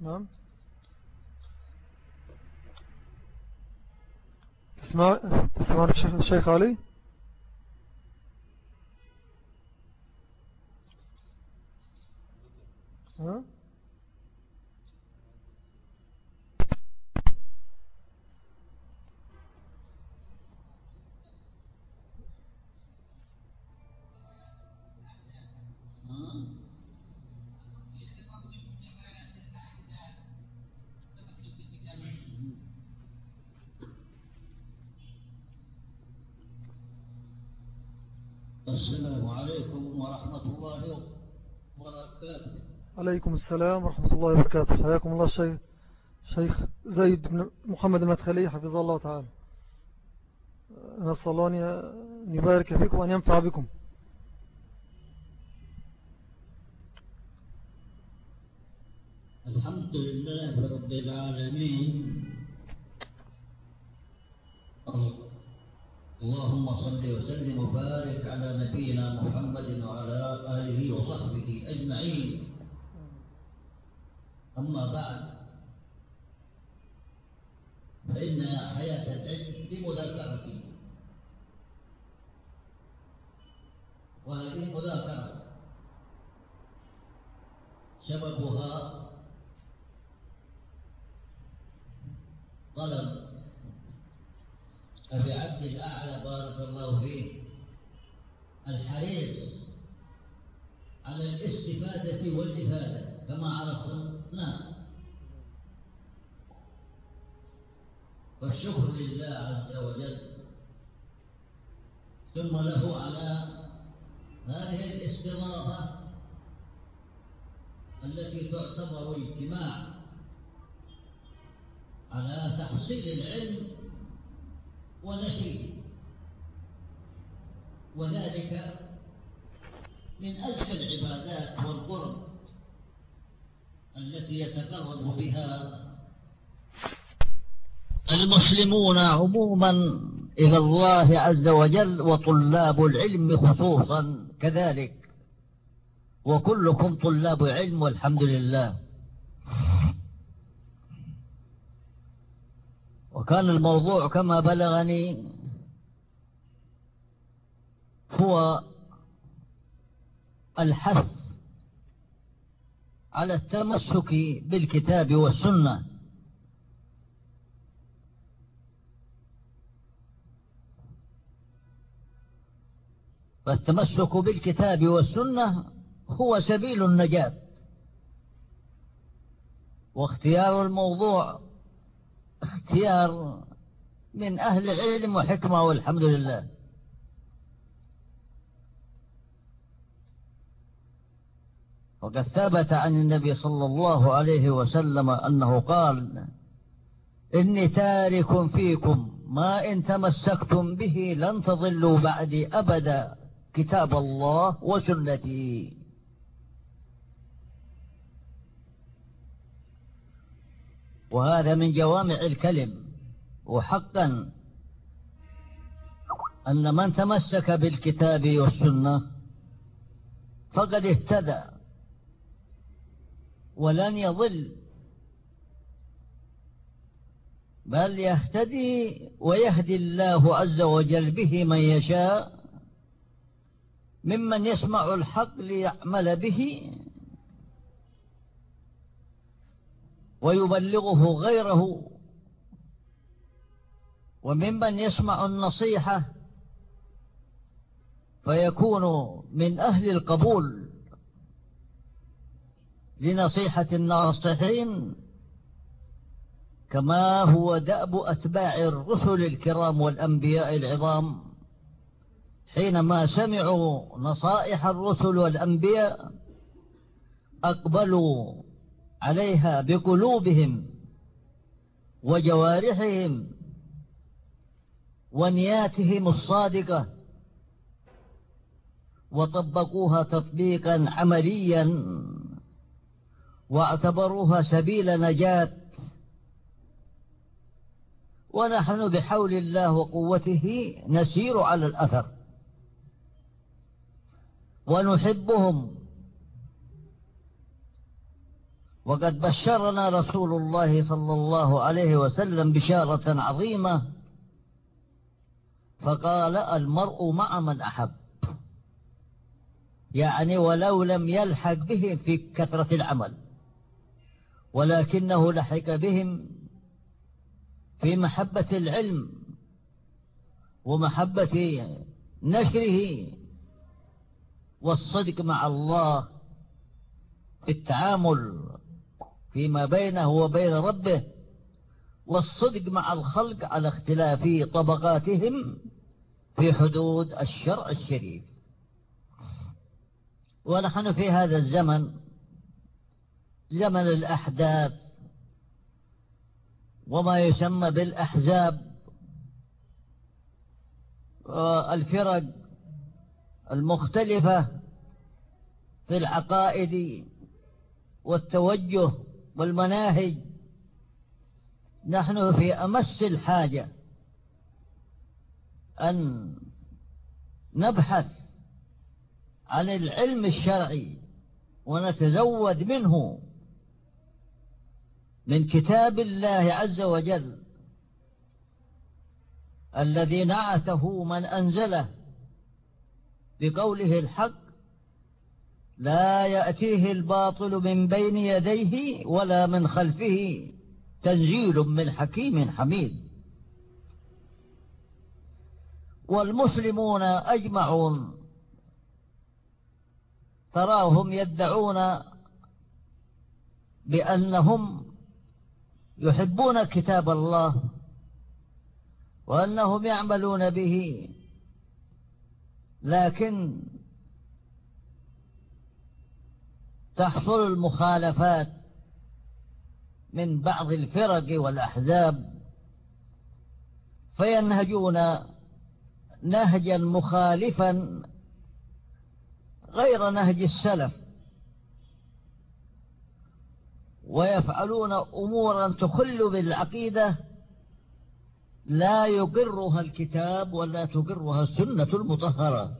نعم. تسمع تسمع الشيخ علي ها السلام عليكم ورحمة الله وبركاته عليكم السلام ورحمة الله وبركاته. حياكم الله الشيخ شيخ زيد بن محمد المدخلي حفظه الله تعالى. نسأل الله أن يبارك فيكم وأن ينفع بكم. الحمد لله رب العالمين. اللهم صل وسلم وبارك على نبينا محمد وعلى آله وصحبه أجمعين. أما بعد فإن حياة العلم بمذاكرة وهذه المذاكرة سببها طلب أبي عبد الأعلى بارك الله فيه الحريص على الاستفادة والإفادة كما عرفتم. نعم. والشكر لله عز وجل. ثم له على هذه الاستضافة التي تعتبر اجتماع على تحصيل العلم ونشره وذلك من أزكى العبادات والقرب. التي يتقرب بها. المسلمون عموما إلى الله عز وجل وطلاب العلم خصوصا كذلك. وكلكم طلاب علم والحمد لله. وكان الموضوع كما بلغني هو الحث على التمسك بالكتاب والسنة. فالتمسك بالكتاب والسنة هو سبيل النجاة. واختيار الموضوع اختيار من أهل العلم وحكمة والحمد لله. وقد ثبت عن النبي صلى الله عليه وسلم أنه قال إني تارك فيكم ما إن تمسكتم به لن تضلوا بعدي أبدا كتاب الله وسنتي. وهذا من جوامع الكلم. وحقا أن من تمسك بالكتاب والسنة فقد اهتدى. ولن يضل. بل يهتدي ويهدي الله عز وجل به من يشاء ممن يسمع الحق ليعمل به ويبلغه غيره وممن يسمع النصيحة فيكون من أهل القبول. لنصيحة الناصحين كما هو دأب أتباع الرسل الكرام والأنبياء العظام. حينما سمعوا نصائح الرسل والأنبياء أقبلوا عليها بقلوبهم وجوارحهم ونياتهم الصادقة وطبقوها تطبيقا عمليا. وأعتبروها سبيل نجاة. ونحن بحول الله وقوته نسير على الأثر. ونحبهم. وقد بشرنا رسول الله صلى الله عليه وسلم بشارة عظيمة. فقال المرء مع من أحب. يعني ولو لم يلحق بهم في كثرة العمل. ولكنه لحق بهم في محبة العلم ومحبة نشره والصدق مع الله في التعامل فيما بينه وبين ربه والصدق مع الخلق على اختلاف طبقاتهم في حدود الشرع الشريف. ونحن في هذا الزمن زمن الأحداث وما يسمى بالأحزاب الفرق المختلفة في العقائد والتوجه والمناهج. نحن في أمس الحاجة أن نبحث عن العلم الشرعي ونتزود منه. من كتاب الله عز وجل الذي نعته من أنزله بقوله الحق لا يأتيه الباطل من بين يديه ولا من خلفه تنزيل من حكيم حميد. والمسلمون أجمعون تراهم يدعون بأنهم يحبون كتاب الله وأنهم يعملون به لكن تحصل المخالفات من بعض الفرق والأحزاب فينهجون نهجا مخالفا غير نهج السلف. ويفعلون أمورا تخل بالعقيدة لا يقرها الكتاب ولا تقرها السنة المطهرة.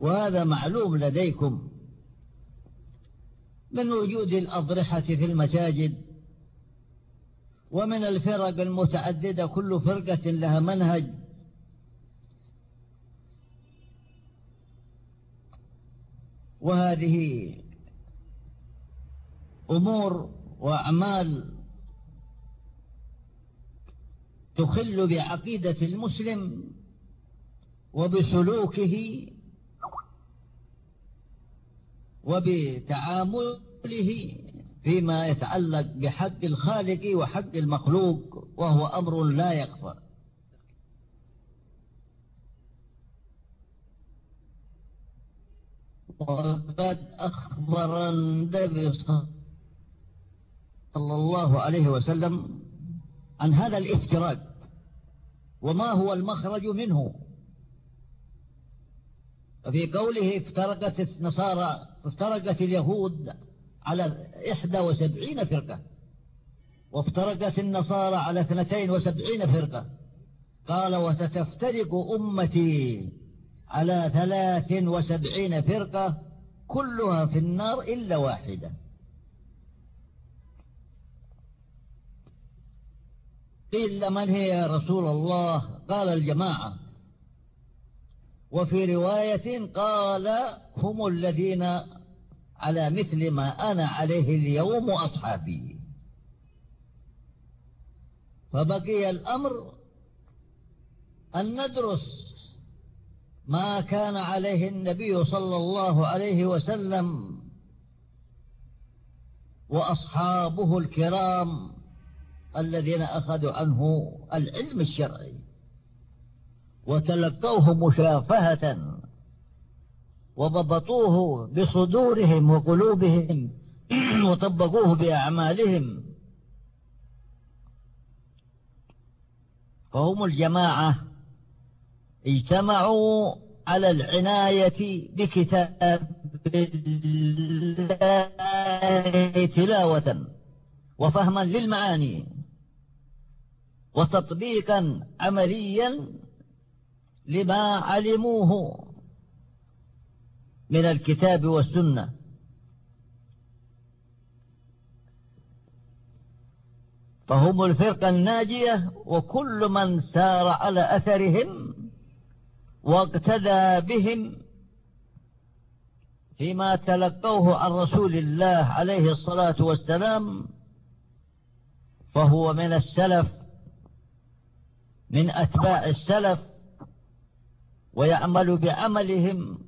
وهذا معلوم لديكم من وجود الأضرحة في المساجد ومن الفرق المتعددة كل فرقة لها منهج. وهذه أمور وأعمال تخل بعقيدة المسلم وبسلوكه وبتعامله فيما يتعلق بحق الخالق وحق المخلوق وهو أمر لا يخفى وقد أخبر النبي صلى الله عليه وسلم عن هذا الافتراق وما هو المخرج منه. ففي قوله افترقت النصارى افترقت اليهود على إحدى وسبعين فرقة وافترقت النصارى على اثنتين وسبعين فرقة. قال وستفترق أمتي على ثلاث وسبعين فرقة كلها في النار إلا واحدة. قيل من هي يا رسول الله؟ قال الجماعة. وفي رواية قال هم الذين على مثل ما أنا عليه اليوم أصحابي. فبقي الأمر أن ندرس ما كان عليه النبي صلى الله عليه وسلم وأصحابه الكرام الذين أخذوا عنه العلم الشرعي وتلقوه مشافهة وضبطوه بصدورهم وقلوبهم وطبقوه بأعمالهم. فهم الجماعة اجتمعوا على العناية بكتاب الله تلاوة وفهما للمعاني. وتطبيقا عمليا لما علموه من الكتاب والسنة. فهم الفرقة الناجية وكل من سار على أثرهم واقتدى بهم فيما تلقوه عن رسول الله عليه الصلاة والسلام فهو من السلف من أتباع السلف ويعمل بعملهم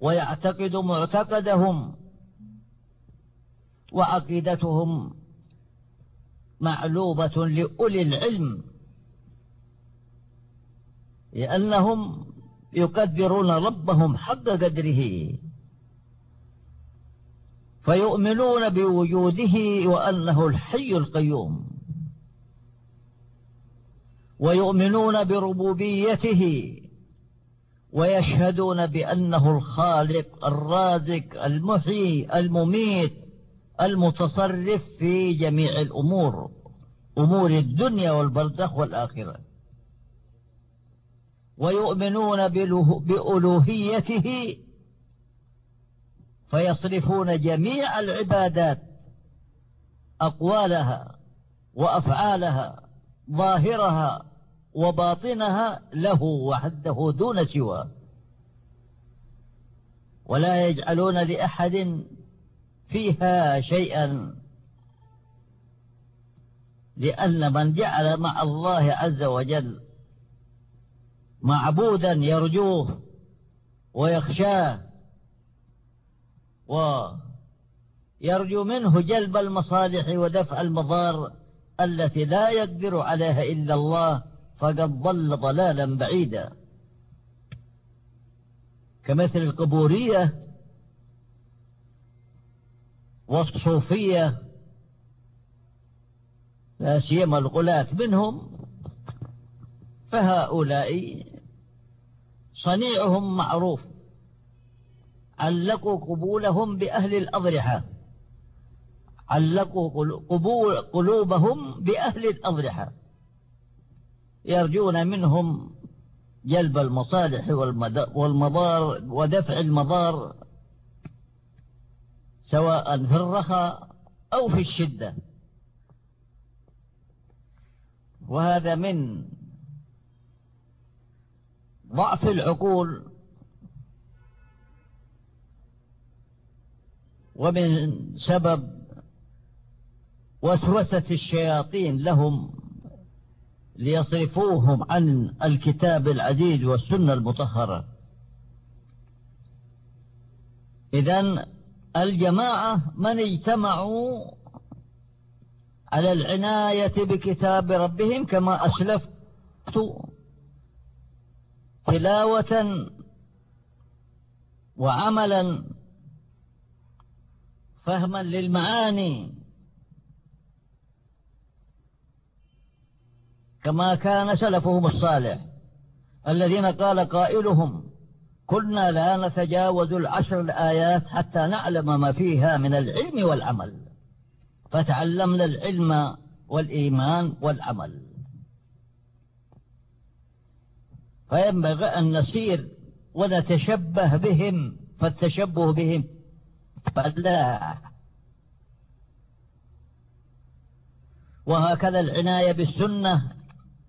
ويعتقد معتقدهم وعقيدتهم معلوبة لأولي العلم لأنهم يقدرون ربهم حق قدره فيؤمنون بوجوده وأنه الحي القيوم. ويؤمنون بربوبيته ويشهدون بأنه الخالق الرازق المحيي المميت المتصرف في جميع الأمور أمور الدنيا والبرزخ والآخرة. ويؤمنون بألوهيته فيصرفون جميع العبادات أقوالها وأفعالها ظاهرها وباطنها له وحده دون سواه ولا يجعلون لأحد فيها شيئا. لأن من جعل مع الله عز وجل معبودا يرجوه ويخشاه ويرجو منه جلب المصالح ودفع المضار التي لا يقدر عليها إلا الله فقد ضل ضلالا بعيدا. كمثل القبورية والصوفية لا سيما الغلاة منهم فهؤلاء صنيعهم معروف. علقوا قبولهم بأهل الأضرحة. علقوا قلوبهم بأهل الأضرحة. يرجون منهم جلب المصالح والمضار ودفع المضار سواء في الرخاء أو في الشدة. وهذا من ضعف العقول ومن سبب وسوسة الشياطين لهم. ليصرفوهم عن الكتاب العزيز والسنة المطهرة. إذا الجماعة من اجتمعوا على العناية بكتاب ربهم كما أسلفت تلاوة وعملا فهما للمعاني. كما كان سلفهم الصالح الذين قال قائلهم كنا لا نتجاوز العشر الآيات حتى نعلم ما فيها من العلم والعمل فتعلمنا العلم والإيمان والعمل. فينبغي أن نسير ونتشبه بهم فالتشبه بهم فلا. وهكذا العناية بالسنة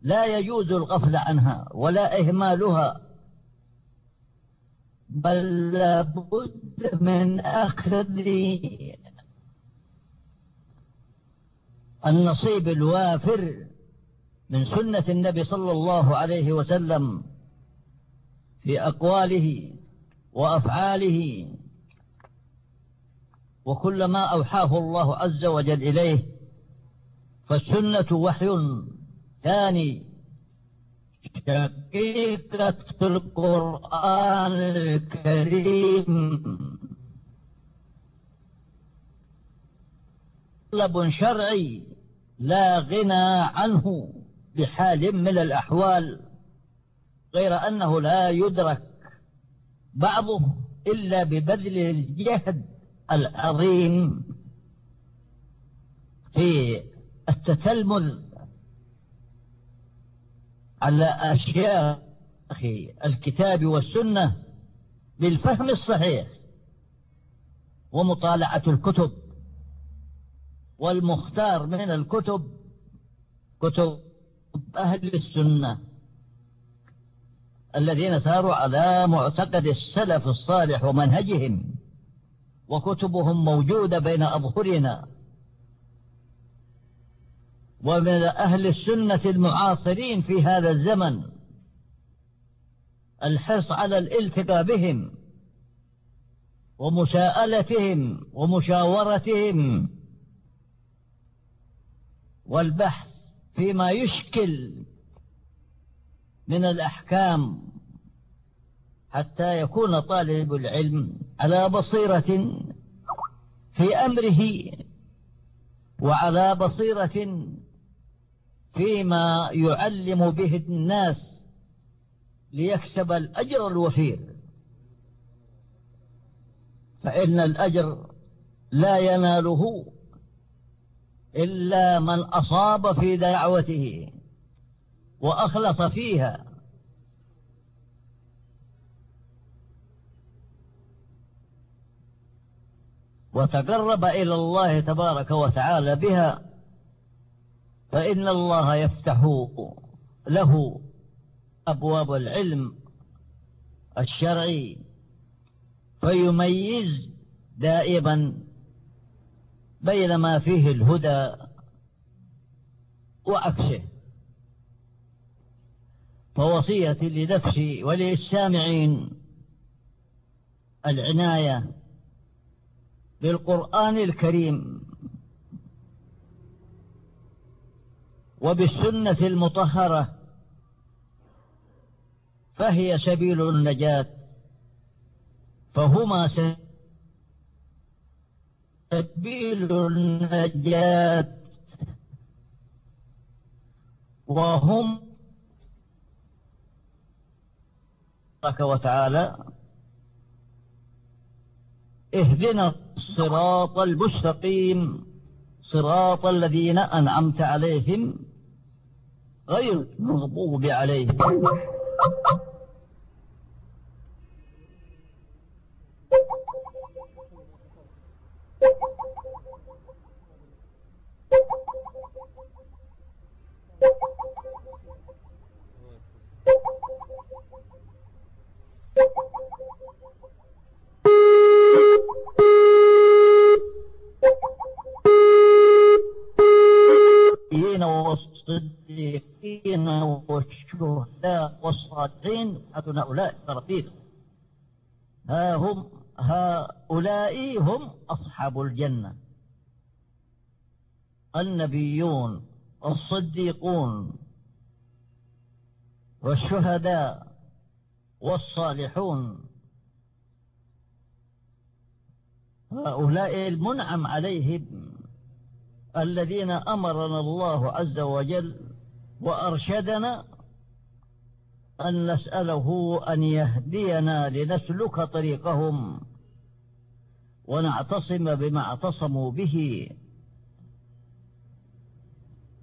لا يجوز الغفل عنها ولا إهمالها بل لابد من أخذ النصيب الوافر من سنة النبي صلى الله عليه وسلم في أقواله وأفعاله وكل ما أوحاه الله عز وجل إليه فالسنة وحي ثاني شقيقة القرآن الكريم؟ طلب شرعي لا غنى عنه بحال من الأحوال غير أنه لا يدرك بعضه إلا ببذل الجهد العظيم في التتلمذ على أشياء أخي الكتاب والسنة بالفهم الصحيح ومطالعة الكتب. والمختار من الكتب كتب أهل السنة الذين ساروا على معتقد السلف الصالح ومنهجهم وكتبهم موجودة بين أظهرنا. ومن أهل السنة المعاصرين في هذا الزمن الحرص على الالتقاء بهم ومساءلتهم ومشاورتهم والبحث فيما يشكل من الأحكام حتى يكون طالب العلم على بصيرة في أمره وعلى بصيرة فيما يعلم به الناس ليكسب الأجر الوفير. فإن الأجر لا يناله إلا من أصاب في دعوته وأخلص فيها. وتقرب إلى الله تبارك وتعالى بها فإن الله يفتح له أبواب العلم الشرعي فيميز دائما بين ما فيه الهدى وعكسه فوصيتي لنفسي وللسامعين العناية بالقرآن الكريم وبالسنة المطهرة فهي سبيل النجاة فهما سبيل النجاة. وهم تبارك وتعالى اهدنا الصراط المستقيم صراط الذين أنعمت عليهم. غير المغضوب عليهم والصديقين والشهداء والصالحين حسن أولئك رفيق ها هم هؤلاء هم أصحاب الجنة. النبيون الصديقون والشهداء والصالحون. هؤلاء المنعم عليهم. الذين أمرنا الله عز وجل وأرشدنا أن نسأله أن يهدينا لنسلك طريقهم ونعتصم بما اعتصموا به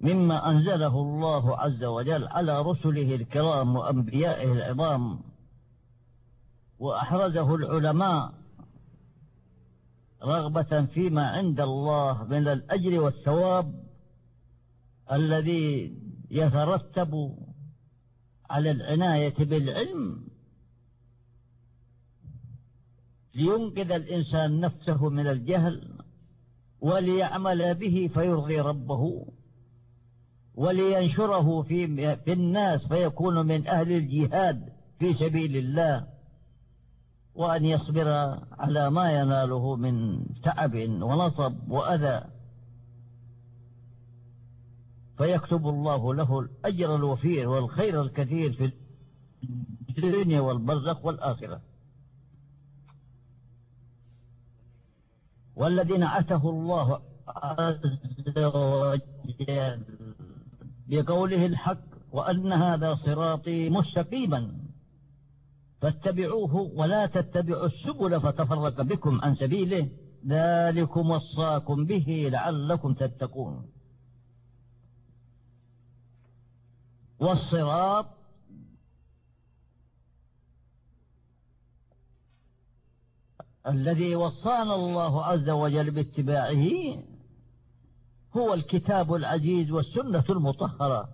مما أنزله الله عز وجل على رسله الكرام وأنبيائه العظام وأحرزه العلماء رغبة فيما عند الله من الأجر والثواب الذي يترتب على العناية بالعلم. لينقذ الإنسان نفسه من الجهل وليعمل به فيرضي ربه ولينشره في, في الناس فيكون من أهل الجهاد في سبيل الله. وأن يصبر على ما يناله من تعب ونصب وأذى. فيكتب الله له الأجر الوفير والخير الكثير في الدنيا والبرزخ والآخرة. والذين عته الله عز وجل بقوله الحق وأن هذا صراطي مستقيما. فاتبعوه ولا تتبعوا السبل فتفرق بكم عن سبيله. ذلكم وصاكم به لعلكم تتقون. والصراط الذي وصانا الله عز وجل باتباعه هو الكتاب العزيز والسنة المطهرة.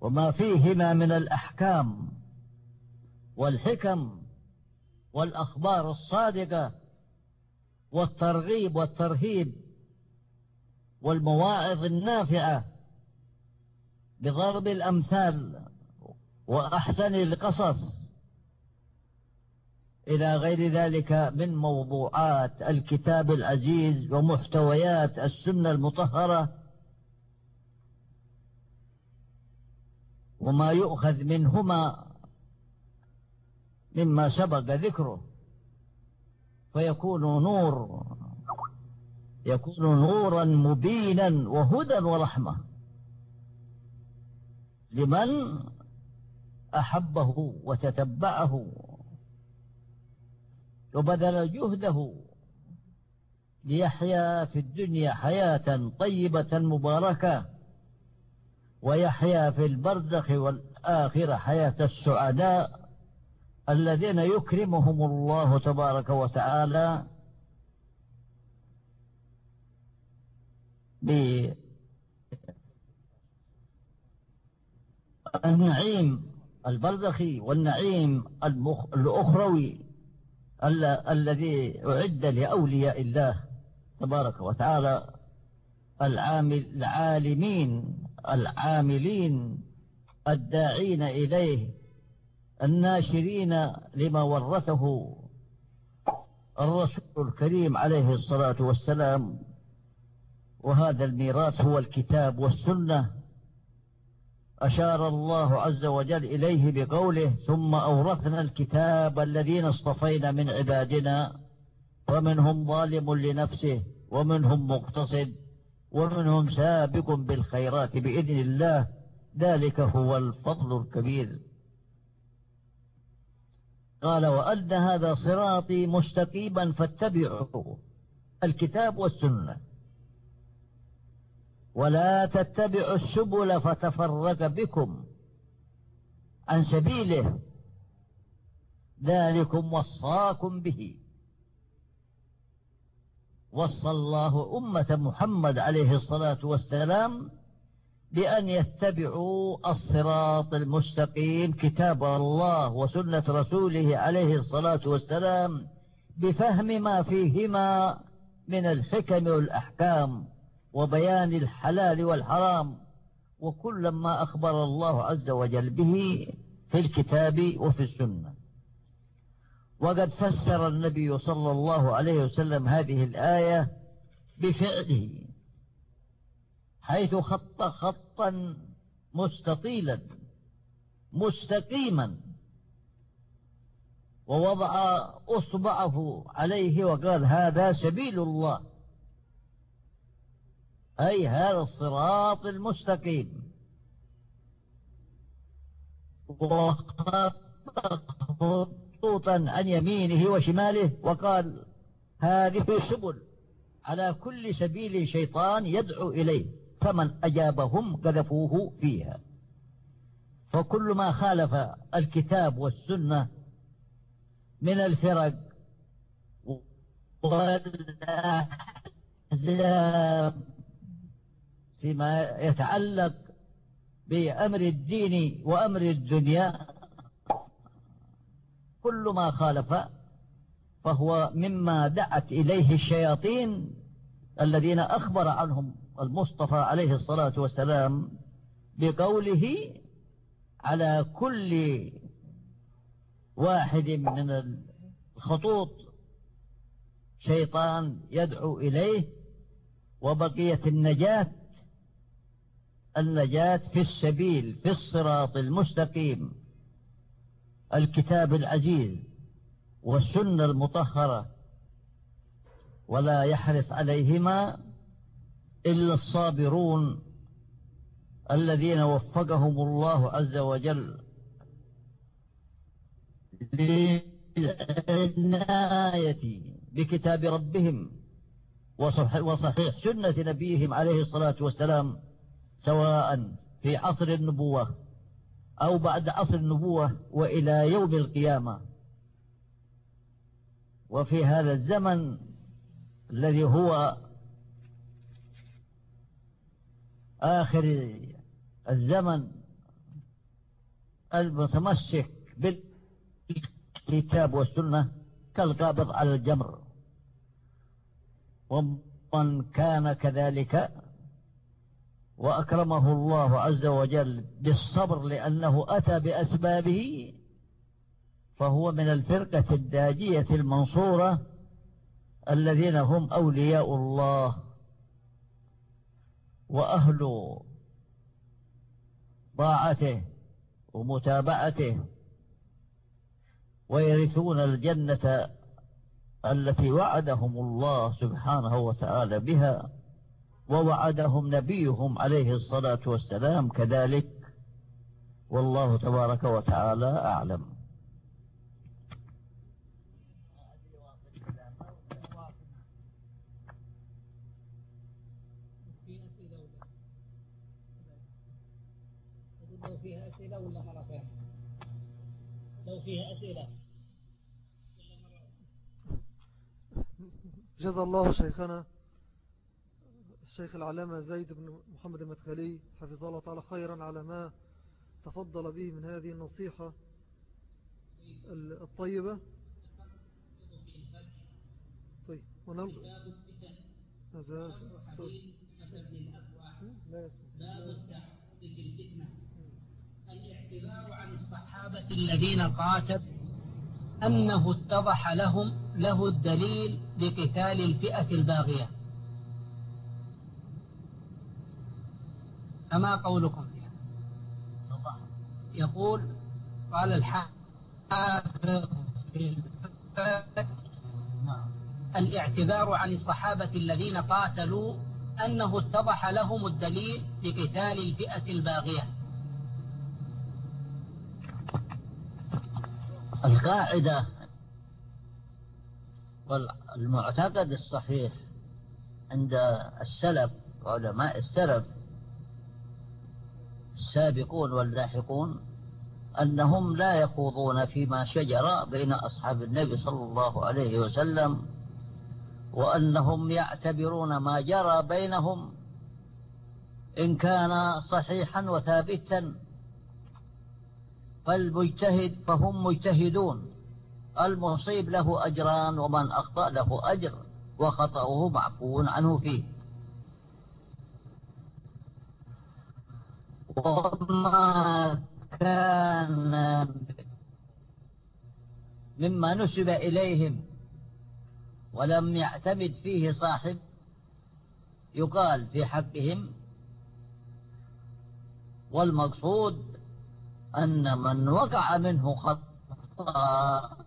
وما فيهما من الأحكام. والحكم والأخبار الصادقة والترغيب والترهيب والمواعظ النافعة بضرب الأمثال وأحسن القصص إلى غير ذلك من موضوعات الكتاب العزيز ومحتويات السنة المطهرة وما يؤخذ منهما مما سبق ذكره. فيكون نور يكون نورا مبينا وهدى ورحمة. لمن أحبه وتتبعه وبذل جهده ليحيا في الدنيا حياة طيبة مباركة ويحيا في البرزخ والآخرة حياة السعداء. الذين يكرمهم الله تبارك وتعالى بالنعيم البرزخي والنعيم الأخروي الذي أعد لأولياء الله تبارك وتعالى العامل العالمين العاملين الداعين إليه الناشرين لما ورثه الرسول الكريم عليه الصلاة والسلام. وهذا الميراث هو الكتاب والسنة. أشار الله عز وجل إليه بقوله ثم أورثنا الكتاب الذين اصطفينا من عبادنا ومنهم ظالم لنفسه ومنهم مقتصد ومنهم سابق بالخيرات بإذن الله. ذلك هو الفضل الكبير. قال وأن هذا صراطي مستقيما فاتبعوا الكتاب والسنة. ولا تتبعوا السبل فتفرق بكم عن سبيله. ذلكم وصاكم به. وصى الله أمة محمد عليه الصلاة والسلام بأن يتبعوا الصراط المستقيم كتاب الله وسنة رسوله عليه الصلاة والسلام بفهم ما فيهما من الحكم والأحكام وبيان الحلال والحرام وكل ما أخبر الله عز وجل به في الكتاب وفي السنة. وقد فسر النبي صلى الله عليه وسلم هذه الآية بفعله. حيث خط خطا مستطيلا مستقيما ووضع أصبعه عليه وقال هذا سبيل الله. أي هذا الصراط المستقيم. وخط خطوطا عن يمينه وشماله وقال هذه سبل على كل سبيل شيطان يدعو إليه. فمن أجابهم قذفوه فيها. فكل ما خالف الكتاب والسنة من الفرق والأحزاب فيما يتعلق بأمر الدين وأمر الدنيا. كل ما خالف فهو مما دعت إليه الشياطين الذين أخبر عنهم المصطفى عليه الصلاة والسلام بقوله على كل واحد من الخطوط شيطان يدعو إليه وبقية النجاة النجاة في السبيل في الصراط المستقيم الكتاب العزيز والسنة المطهرة ولا يحرص عليهما إلا الصابرون الذين وفقهم الله عز وجل. للعناية بكتاب ربهم وصحيح سنة نبيهم عليه الصلاة والسلام سواء في عصر النبوة أو بعد عصر النبوة وإلى يوم القيامة. وفي هذا الزمن الذي هو آخر الزمن المتمسك بالكتاب والسنة كالقابض على الجمر. ومن كان كذلك وأكرمه الله عز وجل بالصبر لأنه أتى بأسبابه فهو من الفرقة الداجية المنصورة الذين هم أولياء الله. وأهل طاعته ومتابعته ويرثون الجنة التي وعدهم الله سبحانه وتعالى بها ووعدهم نبيهم عليه الصلاة والسلام كذلك. والله تبارك وتعالى أعلم لو فيها أسئلة ولا ثانية لو فيها أسئلة. جزا الله شيخنا الشيخ العلامة زيد بن محمد المدخلي حفظه الله تعالى خيرا على ما تفضل به من هذه النصيحة الطيبة. طيب ونلقى هذا باب التعبد في الفتنة. الاعتبار عن الصحابة الذين قاتل أنه اتضح لهم له الدليل بقتال الفئة الباغية. فما قولكم يقول قال الحافظ في الاعتبار عن الصحابة الذين قاتلوا أنه اتضح لهم الدليل بقتال الفئة الباغية. القاعدة والمعتقد الصحيح عند السلف علماء السلف السابقون واللاحقون أنهم لا يخوضون فيما شجر بين أصحاب النبي صلى الله عليه وسلم وأنهم يعتبرون ما جرى بينهم إن كان صحيحا وثابتا. فالمجتهد فهم مجتهدون. المصيب له أجران ومن أخطأ له أجر وخطأه معفو عنه فيه. وما كان مما نسب إليهم ولم يعتمد فيه صاحب يقال في حقهم والمقصود أن من وقع منه خطأ.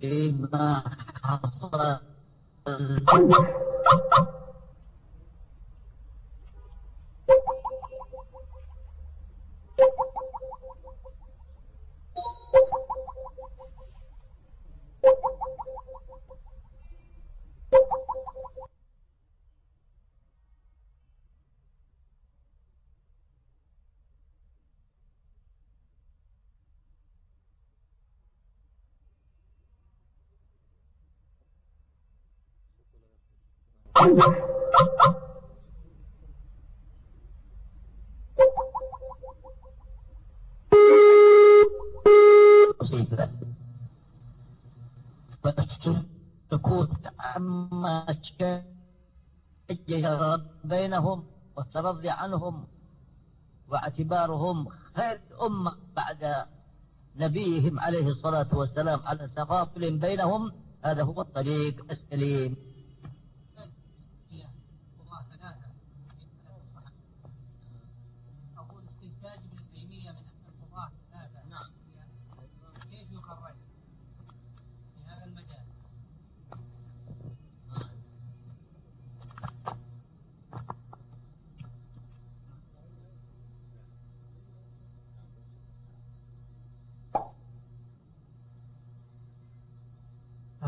فيما حصل بينهم والترضي عنهم واعتبارهم خير أمة بعد نبيهم عليه الصلاة والسلام على تفاضل بينهم. هذا هو الطريق السليم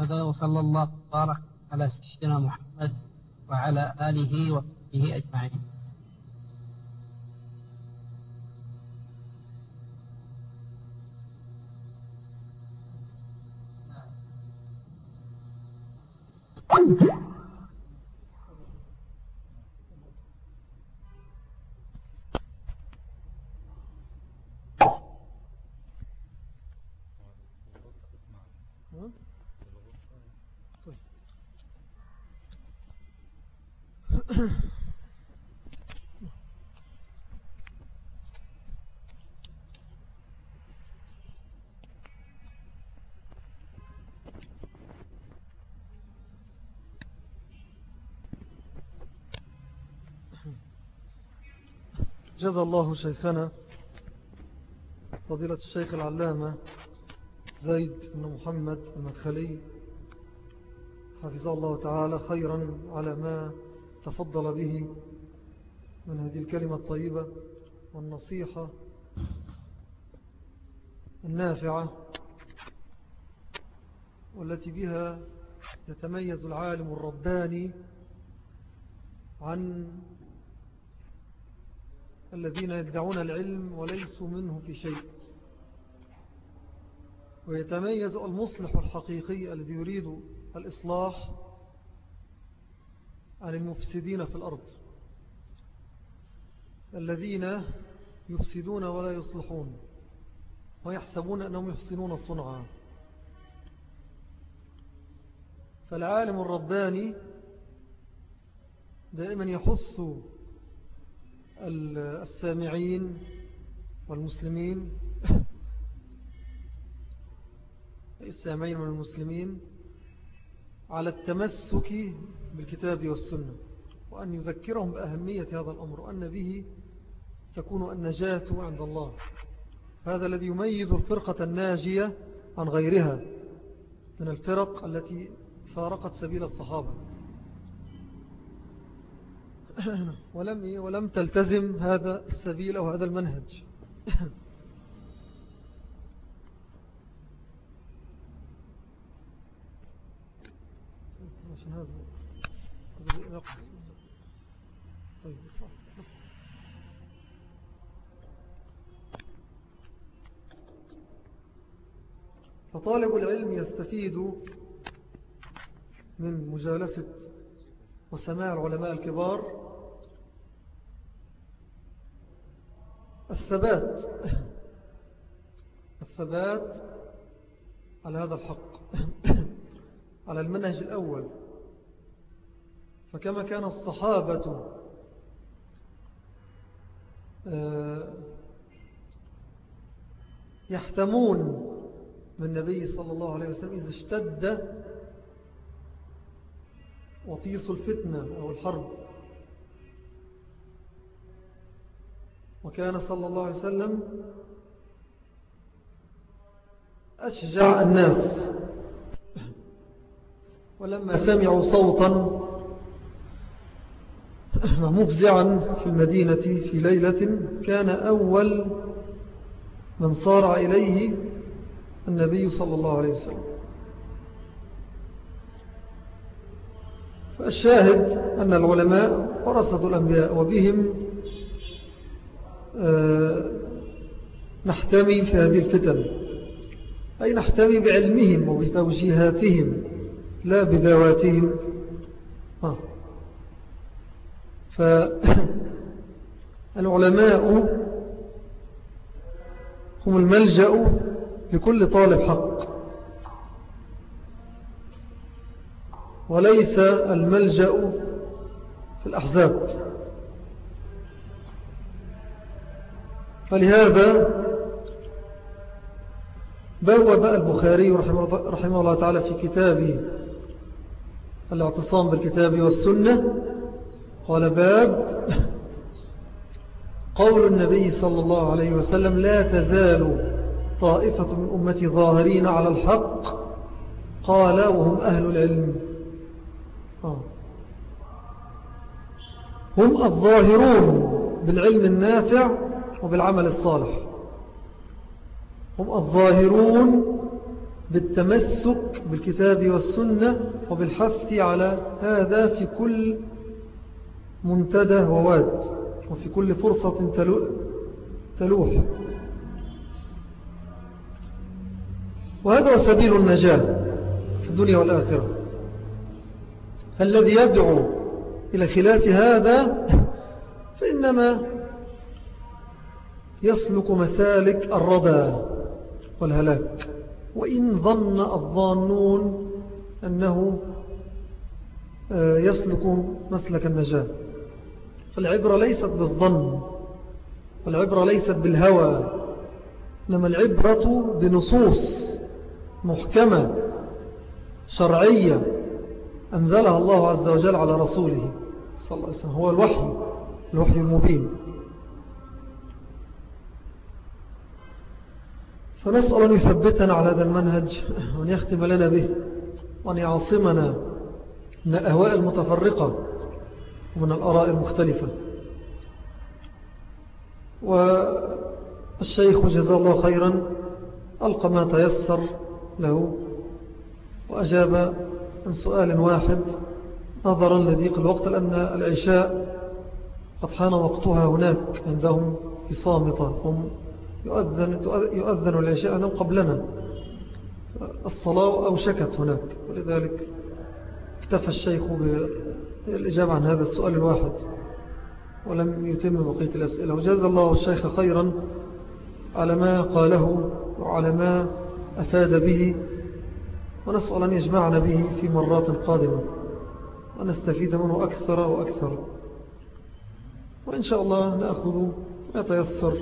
هذا وصلى الله وبارك على سيدنا محمد وعلى آله وصحبه أجمعين طيب. جزا الله شيخنا فضيلة الشيخ العلامة زيد بن محمد المدخلي حفظه الله تعالى خيرا على ما تفضل به من هذه الكلمة الطيبة والنصيحة النافعة والتي بها يتميز العالم الرباني عن الذين يدعون العلم وليسوا منه في شيء. ويتميز المصلح الحقيقي الذي يريد الإصلاح عن المفسدين في الأرض. الذين يفسدون ولا يصلحون ويحسبون أنهم يحسنون صنعا. فالعالم الرباني دائما يحث السامعين والمسلمين. السامعين والمسلمين على التمسك بالكتاب والسنة وأن يذكرهم بأهمية هذا الأمر وأن به تكون النجاة عند الله. هذا الذي يميز الفرقة الناجية عن غيرها من الفرق التي فارقت سبيل الصحابة. ولم, إيه، ولم تلتزم هذا السبيل أو هذا المنهج. طيب فطالب العلم يستفيد من مجالسة وسماع العلماء الكبار الثبات. الثبات على هذا الحق. على المنهج الأول. فكما كان الصحابة آه، يحتمون من النبي صلى الله عليه وسلم إذا اشتد وطيس الفتنة أو الحرب. وكان صلى الله عليه وسلم أشجع الناس. ولما سمعوا صوتا مفزعا في المدينة في ليلة كان أول من صارع إليه النبي صلى الله عليه وسلم. فالشاهد أن العلماء ورثة الأنبياء وبهم نحتمي في هذه الفتن. أي نحتمي بعلمهم وبتوجيهاتهم لا بذواتهم. آه. فالعلماء هم الملجأ لكل طالب حق. وليس الملجأ في الأحزاب. فلهذا بوب البخاري رحمه الله تعالى في كتابه الاعتصام بالكتاب والسنة قال باب قول النبي صلى الله عليه وسلم لا تزال طائفة من أمتي ظاهرين على الحق قال وهم أهل العلم آه. هم الظاهرون بالعلم النافع وبالعمل الصالح. هم الظاهرون بالتمسك بالكتاب والسنة وبالحث على هذا في كل منتدى وواد وفي كل فرصة تلوح. وهذا سبيل النجاة في الدنيا والآخرة. فالذي يدعو إلى خلاف هذا فإنما يسلك مسالك الردى والهلاك. وإن ظن الظانون أنه آه، يسلك مسلك النجاة. فالعبرة ليست بالظن والعبرة ليست بالهوى إنما العبرة بنصوص محكمة شرعية أنزلها الله عز وجل على رسوله صلى الله عليه وسلم. هو الوحي الوحي المبين. فنسأل أن يثبتنا على هذا المنهج وأن يختم لنا به وأن يعصمنا من الأهواء المتفرقة ومن الأراء المختلفة. والشيخ جزا الله خيرا ألقى ما تيسر له وأجاب عن سؤال واحد نظرا لضيق الوقت لأن العشاء قد حان وقتها هناك عندهم في صامتة هم يؤذن, يؤذن العشاء أنهم قبلنا. الصلاة أوشكت هناك ولذلك اكتفى الشيخ بالإجابة عن هذا السؤال الواحد ولم يتم بقية الأسئلة. وجاز الله الشيخ خيرا على ما قاله وعلى ما أفاد به ونسأل أن يجمعنا به في مرات قادمة ونستفيد منه أكثر وأكثر. وإن شاء الله نأخذ ما تيسر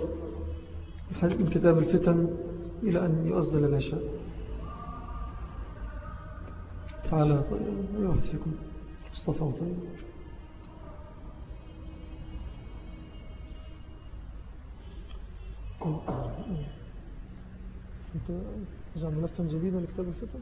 من كتاب الفتن إلى أن يؤذن العشاء تعالى طيب أي فيكم. مصطفى طيب. أنت جعل ملفا جديدا لكتاب الفتن؟